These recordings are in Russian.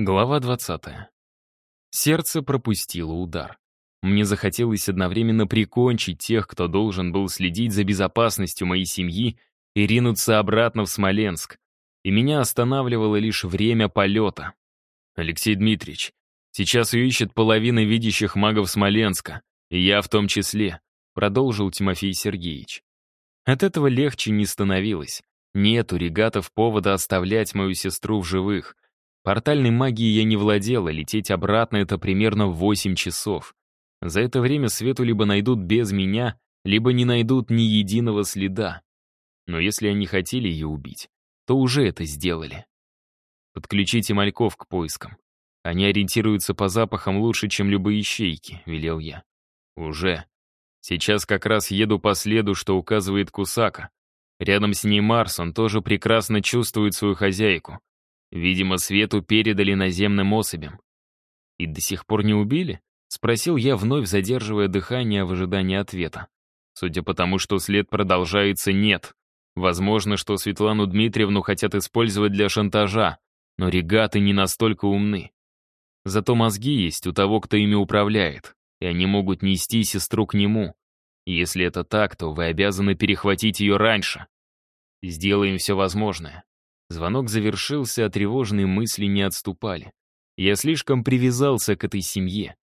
Глава 20. Сердце пропустило удар. Мне захотелось одновременно прикончить тех, кто должен был следить за безопасностью моей семьи и ринуться обратно в Смоленск. И меня останавливало лишь время полета. Алексей Дмитриевич, сейчас ее ищет половина видящих магов Смоленска, и я в том числе, продолжил Тимофей Сергеевич. От этого легче не становилось. Нет у регатов повода оставлять мою сестру в живых — Портальной магией я не владела, лететь обратно — это примерно 8 часов. За это время Свету либо найдут без меня, либо не найдут ни единого следа. Но если они хотели ее убить, то уже это сделали. «Подключите мальков к поискам. Они ориентируются по запахам лучше, чем любые ищейки», — велел я. «Уже. Сейчас как раз еду по следу, что указывает Кусака. Рядом с ней Марс, он тоже прекрасно чувствует свою хозяйку. Видимо, Свету передали наземным особям. «И до сих пор не убили?» — спросил я, вновь задерживая дыхание в ожидании ответа. Судя по тому, что след продолжается, нет. Возможно, что Светлану Дмитриевну хотят использовать для шантажа, но регаты не настолько умны. Зато мозги есть у того, кто ими управляет, и они могут нести сестру к нему. если это так, то вы обязаны перехватить ее раньше. Сделаем все возможное. Звонок завершился, а тревожные мысли не отступали. Я слишком привязался к этой семье.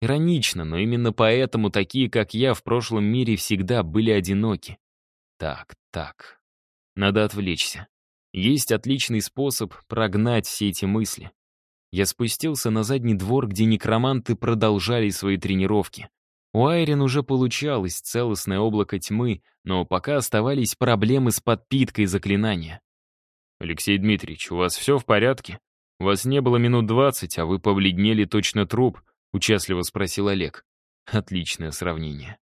Иронично, но именно поэтому такие, как я, в прошлом мире всегда были одиноки. Так, так. Надо отвлечься. Есть отличный способ прогнать все эти мысли. Я спустился на задний двор, где некроманты продолжали свои тренировки. У Айрин уже получалось целостное облако тьмы, но пока оставались проблемы с подпиткой заклинания. «Алексей Дмитриевич, у вас все в порядке? Вас не было минут двадцать, а вы побледнели точно труп», — участливо спросил Олег. Отличное сравнение.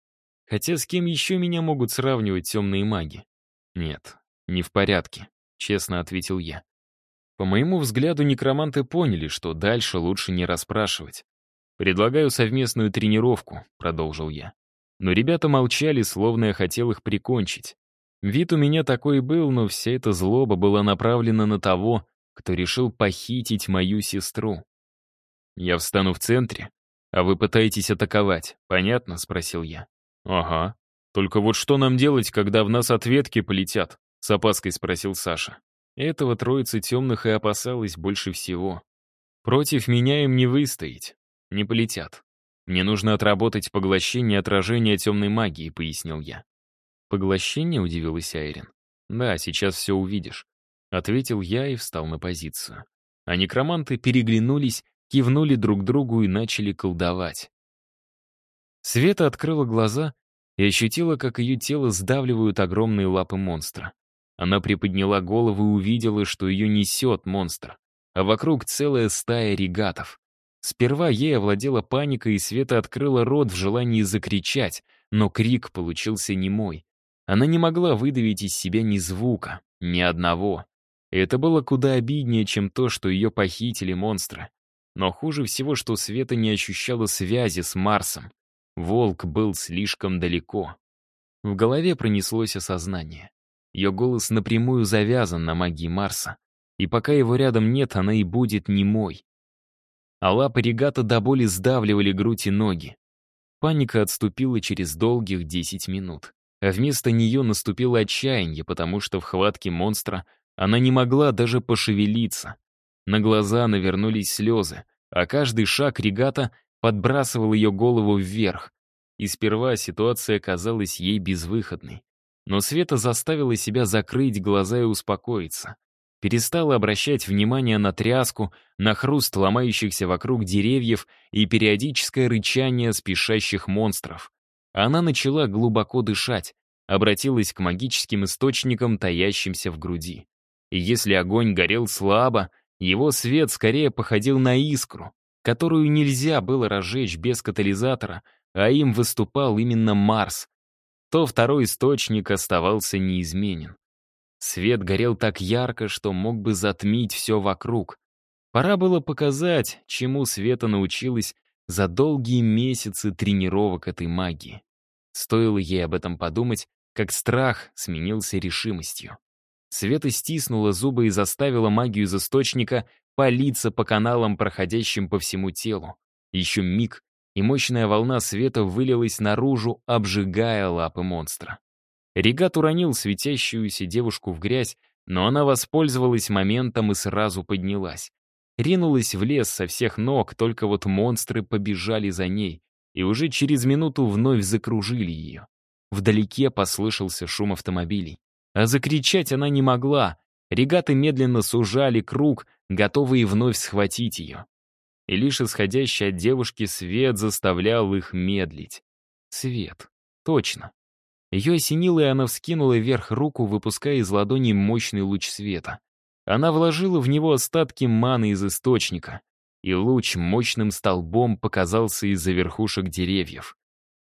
Хотя с кем еще меня могут сравнивать темные маги? Нет, не в порядке, честно ответил я. По моему взгляду, некроманты поняли, что дальше лучше не расспрашивать. «Предлагаю совместную тренировку», — продолжил я. Но ребята молчали, словно я хотел их прикончить. Вид у меня такой был, но вся эта злоба была направлена на того, кто решил похитить мою сестру. «Я встану в центре, а вы пытаетесь атаковать, понятно?» — спросил я. «Ага. Только вот что нам делать, когда в нас ответки полетят?» — с опаской спросил Саша. Этого троицы темных и опасалась больше всего. Против меня им не выстоять. Не полетят. Мне нужно отработать поглощение отражения темной магии, пояснил я. «Поглощение?» — удивилась Айрин. «Да, сейчас все увидишь», — ответил я и встал на позицию. А некроманты переглянулись, кивнули друг другу и начали колдовать. Света открыла глаза и ощутила, как ее тело сдавливают огромные лапы монстра. Она приподняла голову и увидела, что ее несет монстр, а вокруг целая стая регатов. Сперва ей овладела паника, и Света открыла рот в желании закричать, но крик получился немой. Она не могла выдавить из себя ни звука, ни одного. Это было куда обиднее, чем то, что ее похитили монстры. Но хуже всего, что Света не ощущала связи с Марсом. Волк был слишком далеко. В голове пронеслось осознание. Ее голос напрямую завязан на магии Марса. И пока его рядом нет, она и будет немой. А лапы регата до боли сдавливали грудь и ноги. Паника отступила через долгих 10 минут а вместо нее наступило отчаяние, потому что в хватке монстра она не могла даже пошевелиться. На глаза навернулись слезы, а каждый шаг регата подбрасывал ее голову вверх. И сперва ситуация казалась ей безвыходной. Но Света заставила себя закрыть глаза и успокоиться. Перестала обращать внимание на тряску, на хруст ломающихся вокруг деревьев и периодическое рычание спешащих монстров. Она начала глубоко дышать, обратилась к магическим источникам, таящимся в груди. И если огонь горел слабо, его свет скорее походил на искру, которую нельзя было разжечь без катализатора, а им выступал именно Марс, то второй источник оставался неизменен. Свет горел так ярко, что мог бы затмить все вокруг. Пора было показать, чему Света научилась за долгие месяцы тренировок этой магии. Стоило ей об этом подумать, как страх сменился решимостью. Света стиснула зубы и заставила магию из источника палиться по каналам, проходящим по всему телу. Еще миг, и мощная волна света вылилась наружу, обжигая лапы монстра. Регат уронил светящуюся девушку в грязь, но она воспользовалась моментом и сразу поднялась. Ринулась в лес со всех ног, только вот монстры побежали за ней, и уже через минуту вновь закружили ее. Вдалеке послышался шум автомобилей. А закричать она не могла. Регаты медленно сужали круг, готовые вновь схватить ее. И лишь исходящий от девушки свет заставлял их медлить. Свет. Точно. Ее осенило, и она вскинула вверх руку, выпуская из ладони мощный луч света. Она вложила в него остатки маны из источника, и луч мощным столбом показался из-за верхушек деревьев.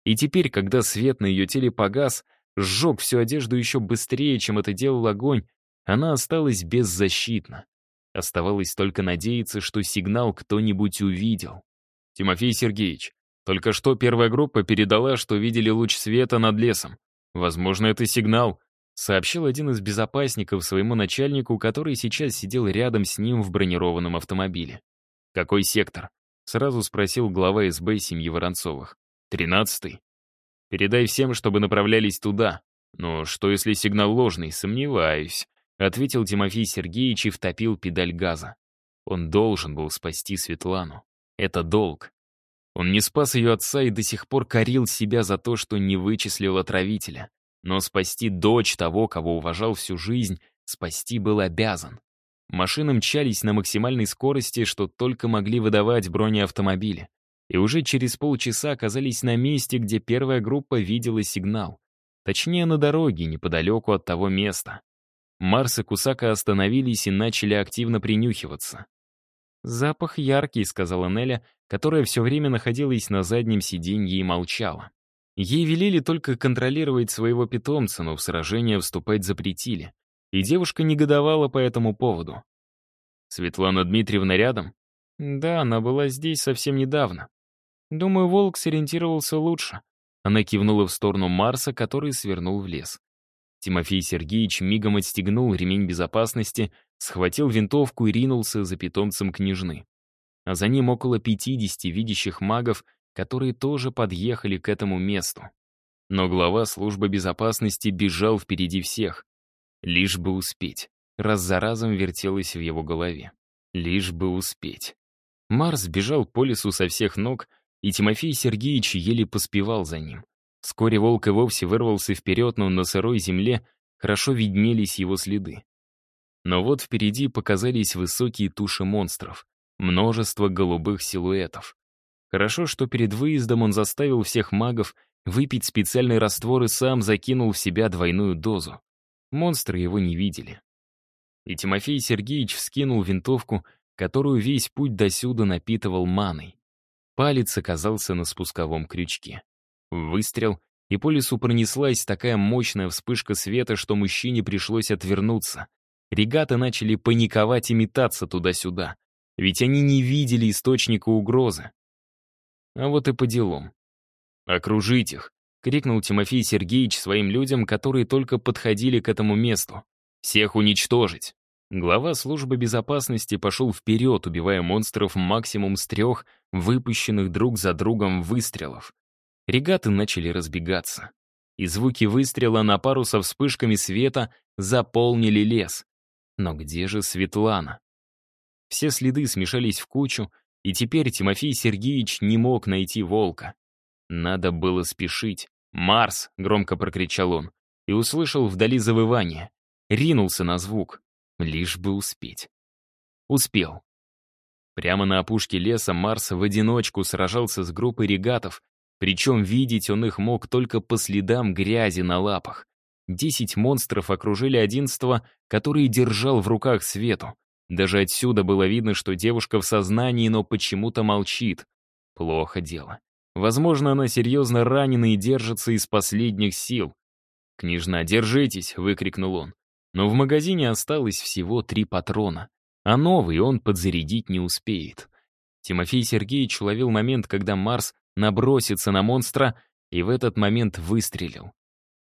И теперь, когда свет на ее теле погас, сжег всю одежду еще быстрее, чем это делал огонь, она осталась беззащитна. Оставалось только надеяться, что сигнал кто-нибудь увидел. «Тимофей Сергеевич, только что первая группа передала, что видели луч света над лесом. «Возможно, это сигнал», — сообщил один из безопасников своему начальнику, который сейчас сидел рядом с ним в бронированном автомобиле. «Какой сектор?» — сразу спросил глава СБ семьи Воронцовых. «Тринадцатый». «Передай всем, чтобы направлялись туда. Но что, если сигнал ложный? Сомневаюсь», — ответил Тимофей Сергеевич и втопил педаль газа. Он должен был спасти Светлану. Это долг. Он не спас ее отца и до сих пор корил себя за то, что не вычислил отравителя. Но спасти дочь того, кого уважал всю жизнь, спасти был обязан. Машины мчались на максимальной скорости, что только могли выдавать бронеавтомобили. И уже через полчаса оказались на месте, где первая группа видела сигнал. Точнее, на дороге, неподалеку от того места. Марс и Кусака остановились и начали активно принюхиваться. «Запах яркий», — сказала Неля, которая все время находилась на заднем сиденье и молчала. Ей велели только контролировать своего питомца, но в сражение вступать запретили. И девушка негодовала по этому поводу. «Светлана Дмитриевна рядом?» «Да, она была здесь совсем недавно. Думаю, волк сориентировался лучше». Она кивнула в сторону Марса, который свернул в лес. Тимофей Сергеевич мигом отстегнул ремень безопасности, схватил винтовку и ринулся за питомцем княжны а за ним около 50 видящих магов, которые тоже подъехали к этому месту. Но глава службы безопасности бежал впереди всех. Лишь бы успеть. Раз за разом вертелось в его голове. Лишь бы успеть. Марс бежал по лесу со всех ног, и Тимофей Сергеевич еле поспевал за ним. Вскоре волк и вовсе вырвался вперед, но на сырой земле хорошо виднелись его следы. Но вот впереди показались высокие туши монстров множество голубых силуэтов. Хорошо, что перед выездом он заставил всех магов выпить специальный раствор и сам закинул в себя двойную дозу. Монстры его не видели. И Тимофей Сергеевич вскинул винтовку, которую весь путь досюда напитывал маной. Палец оказался на спусковом крючке. Выстрел, и по лесу пронеслась такая мощная вспышка света, что мужчине пришлось отвернуться. Регаты начали паниковать и метаться туда-сюда. Ведь они не видели источника угрозы. А вот и по делам. «Окружить их!» — крикнул Тимофей Сергеевич своим людям, которые только подходили к этому месту. «Всех уничтожить!» Глава службы безопасности пошел вперед, убивая монстров максимум с трех, выпущенных друг за другом выстрелов. Регаты начали разбегаться. И звуки выстрела на пару со вспышками света заполнили лес. Но где же Светлана? Все следы смешались в кучу, и теперь Тимофей Сергеевич не мог найти волка. Надо было спешить. «Марс!» — громко прокричал он. И услышал вдали завывание. Ринулся на звук. Лишь бы успеть. Успел. Прямо на опушке леса Марс в одиночку сражался с группой регатов, причем видеть он их мог только по следам грязи на лапах. Десять монстров окружили одиннадцатого, который держал в руках свету. Даже отсюда было видно, что девушка в сознании, но почему-то молчит. Плохо дело. Возможно, она серьезно ранена и держится из последних сил. «Княжна, держитесь!» — выкрикнул он. Но в магазине осталось всего три патрона, а новый он подзарядить не успеет. Тимофей Сергеевич уловил момент, когда Марс набросится на монстра, и в этот момент выстрелил.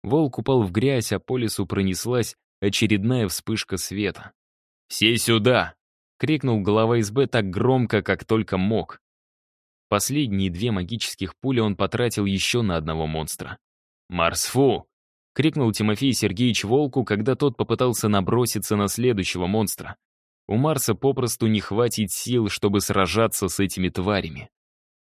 Волк упал в грязь, а по лесу пронеслась очередная вспышка света. «Все сюда!» — крикнул глава СБ так громко, как только мог. Последние две магических пули он потратил еще на одного монстра. «Марсфу!» — крикнул Тимофей Сергеевич Волку, когда тот попытался наброситься на следующего монстра. У Марса попросту не хватит сил, чтобы сражаться с этими тварями.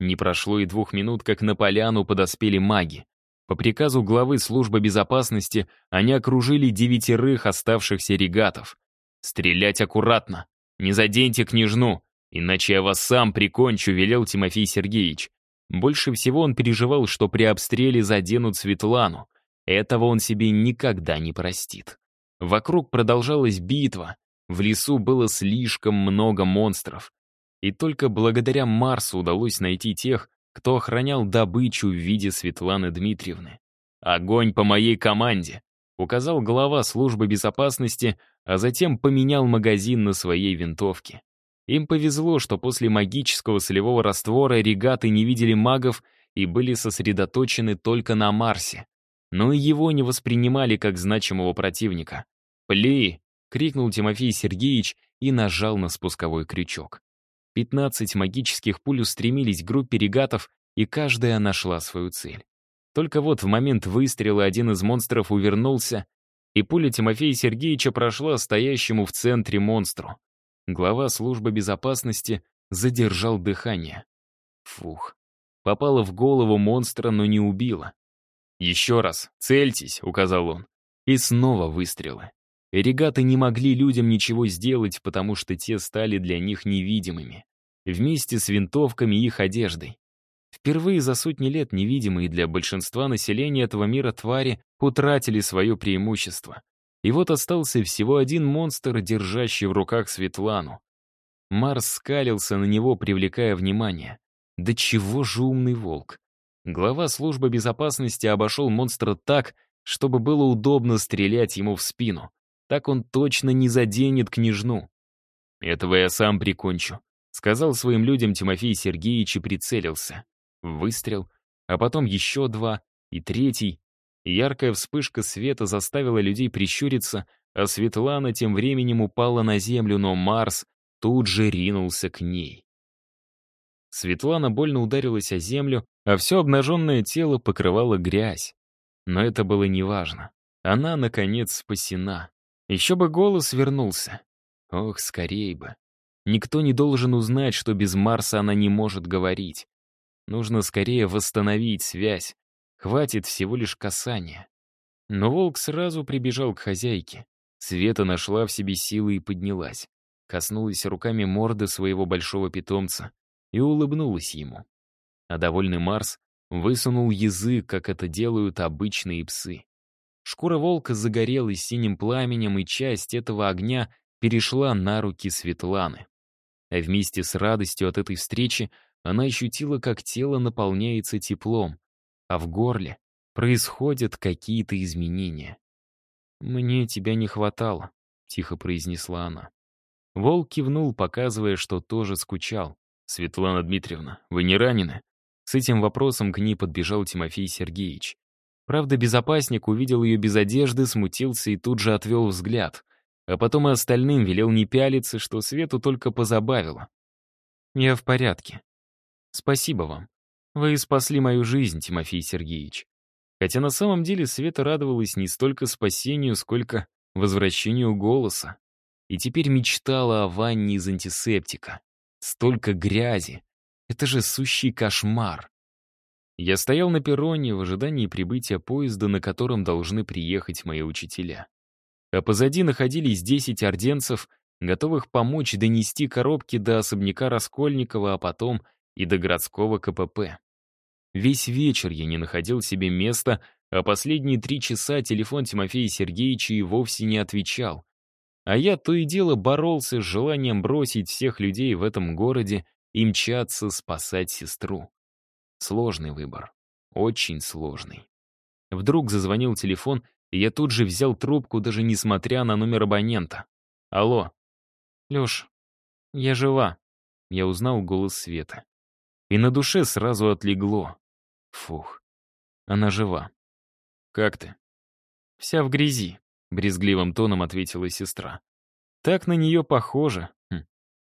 Не прошло и двух минут, как на поляну подоспели маги. По приказу главы службы безопасности они окружили девятерых оставшихся регатов. «Стрелять аккуратно! Не заденьте княжну, иначе я вас сам прикончу», — велел Тимофей Сергеевич. Больше всего он переживал, что при обстреле заденут Светлану. Этого он себе никогда не простит. Вокруг продолжалась битва. В лесу было слишком много монстров. И только благодаря Марсу удалось найти тех, кто охранял добычу в виде Светланы Дмитриевны. «Огонь по моей команде!» — указал глава службы безопасности, а затем поменял магазин на своей винтовке. Им повезло, что после магического солевого раствора регаты не видели магов и были сосредоточены только на Марсе. Но и его не воспринимали как значимого противника. «Пли!» — крикнул Тимофей Сергеевич и нажал на спусковой крючок. Пятнадцать магических пуль устремились к группе регатов, и каждая нашла свою цель. Только вот в момент выстрела один из монстров увернулся, и пуля Тимофея Сергеевича прошла стоящему в центре монстру. Глава службы безопасности задержал дыхание. Фух. Попала в голову монстра, но не убила. «Еще раз, цельтесь», — указал он. И снова выстрелы. Регаты не могли людям ничего сделать, потому что те стали для них невидимыми. Вместе с винтовками и их одеждой. Впервые за сотни лет невидимые для большинства населения этого мира твари утратили свое преимущество. И вот остался всего один монстр, держащий в руках Светлану. Марс скалился на него, привлекая внимание. Да чего же умный волк? Глава службы безопасности обошел монстра так, чтобы было удобно стрелять ему в спину. Так он точно не заденет княжну. «Этого я сам прикончу», — сказал своим людям Тимофей Сергеевич и прицелился. Выстрел, а потом еще два и третий. Яркая вспышка света заставила людей прищуриться, а Светлана тем временем упала на землю, но Марс тут же ринулся к ней. Светлана больно ударилась о землю, а все обнаженное тело покрывало грязь. Но это было неважно. Она, наконец, спасена. Еще бы голос вернулся. Ох, скорей бы. Никто не должен узнать, что без Марса она не может говорить. Нужно скорее восстановить связь, Хватит всего лишь касания. Но волк сразу прибежал к хозяйке. Света нашла в себе силы и поднялась. Коснулась руками морды своего большого питомца и улыбнулась ему. А довольный Марс высунул язык, как это делают обычные псы. Шкура волка загорелась синим пламенем, и часть этого огня перешла на руки Светланы. А вместе с радостью от этой встречи она ощутила, как тело наполняется теплом, а в горле происходят какие-то изменения. «Мне тебя не хватало», — тихо произнесла она. Волк кивнул, показывая, что тоже скучал. «Светлана Дмитриевна, вы не ранены?» С этим вопросом к ней подбежал Тимофей Сергеевич. Правда, безопасник увидел ее без одежды, смутился и тут же отвел взгляд. А потом и остальным велел не пялиться, что Свету только позабавило. «Я в порядке. Спасибо вам. Вы спасли мою жизнь, Тимофей Сергеевич. Хотя на самом деле Света радовалась не столько спасению, сколько возвращению голоса. И теперь мечтала о ванне из антисептика. Столько грязи. Это же сущий кошмар. Я стоял на перроне в ожидании прибытия поезда, на котором должны приехать мои учителя. А позади находились 10 орденцев, готовых помочь донести коробки до особняка Раскольникова, а потом и до городского КПП. Весь вечер я не находил себе места, а последние три часа телефон Тимофея Сергеевича и вовсе не отвечал. А я то и дело боролся с желанием бросить всех людей в этом городе и мчаться спасать сестру. Сложный выбор. Очень сложный. Вдруг зазвонил телефон, и я тут же взял трубку, даже несмотря на номер абонента. «Алло». «Лёш, я жива». Я узнал голос Света. И на душе сразу отлегло. Фух, она жива. «Как ты?» «Вся в грязи», — брезгливым тоном ответила сестра. «Так на нее похоже.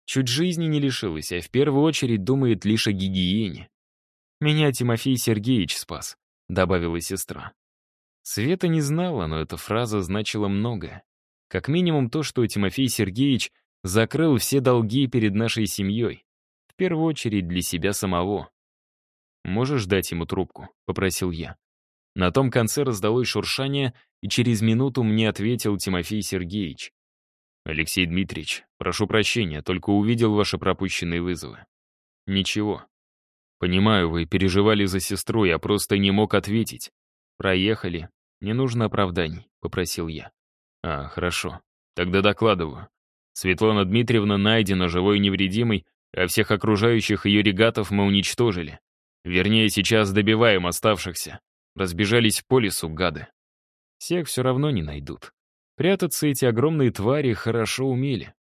Чуть жизни не лишилась, а в первую очередь думает лишь о гигиене. «Меня Тимофей Сергеевич спас», — добавила сестра. Света не знала, но эта фраза значила многое. Как минимум то, что Тимофей Сергеевич закрыл все долги перед нашей семьей. В первую очередь для себя самого. «Можешь дать ему трубку?» — попросил я. На том конце раздалось шуршание, и через минуту мне ответил Тимофей Сергеевич. «Алексей Дмитриевич, прошу прощения, только увидел ваши пропущенные вызовы». «Ничего. Понимаю, вы переживали за сестру, я просто не мог ответить. Проехали. Не нужно оправданий», — попросил я. «А, хорошо. Тогда докладываю. Светлана Дмитриевна найдена живой и невредимой, а всех окружающих ее регатов мы уничтожили. Вернее, сейчас добиваем оставшихся. Разбежались по лесу, гады. Всех все равно не найдут. Прятаться эти огромные твари хорошо умели.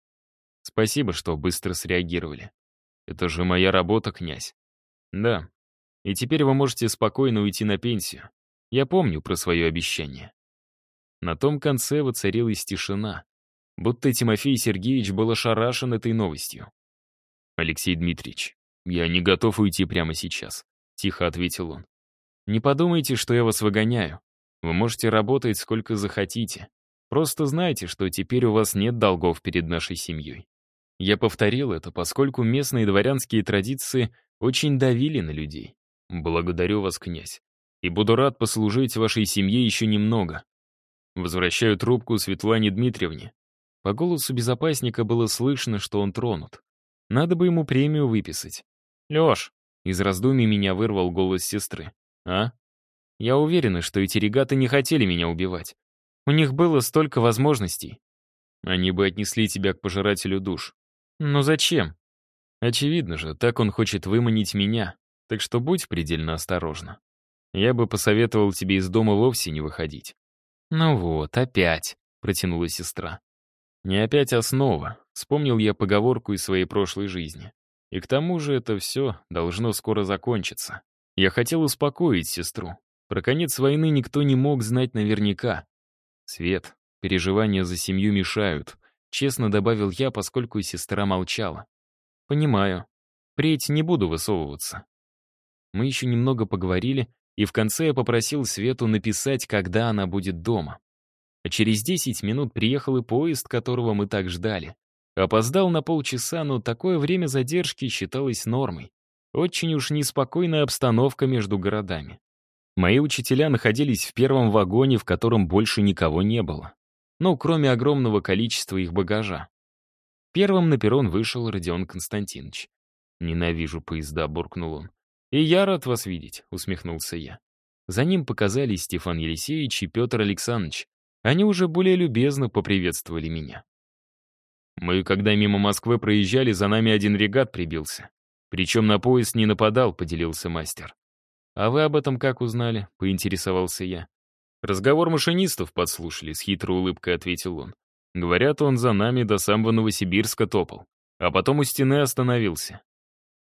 Спасибо, что быстро среагировали. Это же моя работа, князь. Да. И теперь вы можете спокойно уйти на пенсию. Я помню про свое обещание. На том конце воцарилась тишина, будто Тимофей Сергеевич был ошарашен этой новостью. «Алексей Дмитриевич, я не готов уйти прямо сейчас», — тихо ответил он. «Не подумайте, что я вас выгоняю. Вы можете работать сколько захотите. Просто знайте, что теперь у вас нет долгов перед нашей семьей. Я повторил это, поскольку местные дворянские традиции очень давили на людей. Благодарю вас, князь. И буду рад послужить вашей семье еще немного. Возвращаю трубку Светлане Дмитриевне. По голосу безопасника было слышно, что он тронут. Надо бы ему премию выписать. «Лёш!» — из раздумий меня вырвал голос сестры. «А?» «Я уверена, что эти регаты не хотели меня убивать. У них было столько возможностей. Они бы отнесли тебя к пожирателю душ. Но зачем? Очевидно же, так он хочет выманить меня, так что будь предельно осторожна. Я бы посоветовал тебе из дома вовсе не выходить. Ну вот, опять, протянула сестра. Не опять основа, вспомнил я поговорку из своей прошлой жизни. И к тому же это все должно скоро закончиться. Я хотел успокоить сестру. Про конец войны никто не мог знать наверняка. «Свет, переживания за семью мешают», — честно добавил я, поскольку сестра молчала. «Понимаю. Впредь не буду высовываться». Мы еще немного поговорили, и в конце я попросил Свету написать, когда она будет дома. А через 10 минут приехал и поезд, которого мы так ждали. Опоздал на полчаса, но такое время задержки считалось нормой. Очень уж неспокойная обстановка между городами. Мои учителя находились в первом вагоне, в котором больше никого не было. Ну, кроме огромного количества их багажа. Первым на перрон вышел Родион Константинович. «Ненавижу поезда», — буркнул он. «И я рад вас видеть», — усмехнулся я. За ним показались Стефан Елисеевич и Петр Александрович. Они уже более любезно поприветствовали меня. Мы, когда мимо Москвы проезжали, за нами один регат прибился. Причем на поезд не нападал, поделился мастер. «А вы об этом как узнали?» — поинтересовался я. «Разговор машинистов подслушали», — с хитрой улыбкой ответил он. «Говорят, он за нами до самого Новосибирска топал, а потом у стены остановился».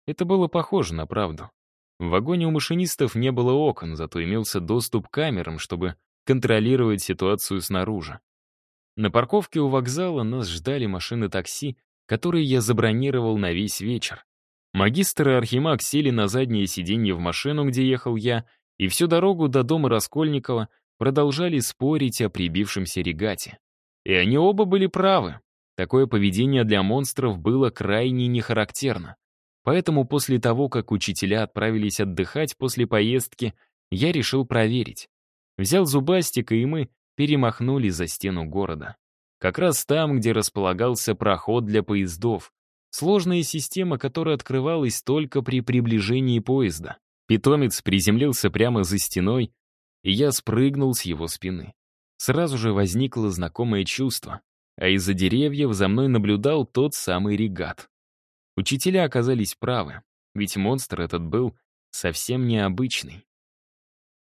Это было похоже на правду. В вагоне у машинистов не было окон, зато имелся доступ к камерам, чтобы контролировать ситуацию снаружи. На парковке у вокзала нас ждали машины такси, которые я забронировал на весь вечер. Магистр и Архимаг сели на заднее сиденье в машину, где ехал я, и всю дорогу до дома Раскольникова продолжали спорить о прибившемся регате. И они оба были правы. Такое поведение для монстров было крайне нехарактерно. Поэтому после того, как учителя отправились отдыхать после поездки, я решил проверить. Взял зубастика, и мы перемахнули за стену города. Как раз там, где располагался проход для поездов, Сложная система, которая открывалась только при приближении поезда. Питомец приземлился прямо за стеной, и я спрыгнул с его спины. Сразу же возникло знакомое чувство, а из-за деревьев за мной наблюдал тот самый регат. Учителя оказались правы, ведь монстр этот был совсем необычный.